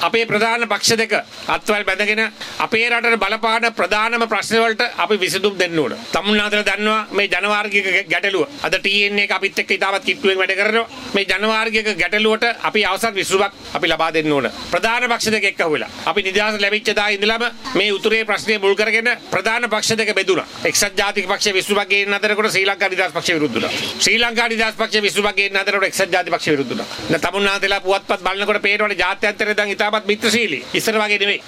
අපේ ප්‍රධාන පක්ෂ දෙක අත්වල් බැඳගෙන අපේ රටට බලපාන ප්‍රධානම ප්‍රශ්න වලට අපි විසඳුම් දෙන්න ඕන. තමුන්නාතර දන්නවා මේ ජනවාර්ගික ගැටලුව. අද TN එක අපිත් එක්ක ඉතාමත් කිට්ටුවෙන් වැඩ කරනවා. මේ ජනවාර්ගික ගැටලුවට අපි අවසන් විසඳුමක් අපි ලබා දෙන්න ඕන. ප්‍රධාන පක්ෂ දෙක එක්ක වෙලා. අපි නිදහස ලැබිච්ච දා ඉඳලම මේ උතුරේ ප්‍රශ්නේ මුල් කරගෙන ප්‍රධාන පක්ෂ දෙක බෙදුණා. එක්සත් ජාතික පක්ෂය විසඳුමක් ගේන්න අතරකොට ශ්‍රී ලංකා නිදහස් පක්ෂය විරුද්ධ වුණා. ශ්‍රී ලංකා නිදහස් පක්ෂය විසඳුමක් ගේන්න අතරකොට එක්සත් ජාතික පක්ෂය විරුද්ධ වුණා. තමුන්නාතලා පුවත්පත් බලනකොට පේනවනේ ජාත්‍යන්තරේ දැන් ඉතාමත් මිත්‍රශීලී. ඉස්සර වගේ නෙමෙයි.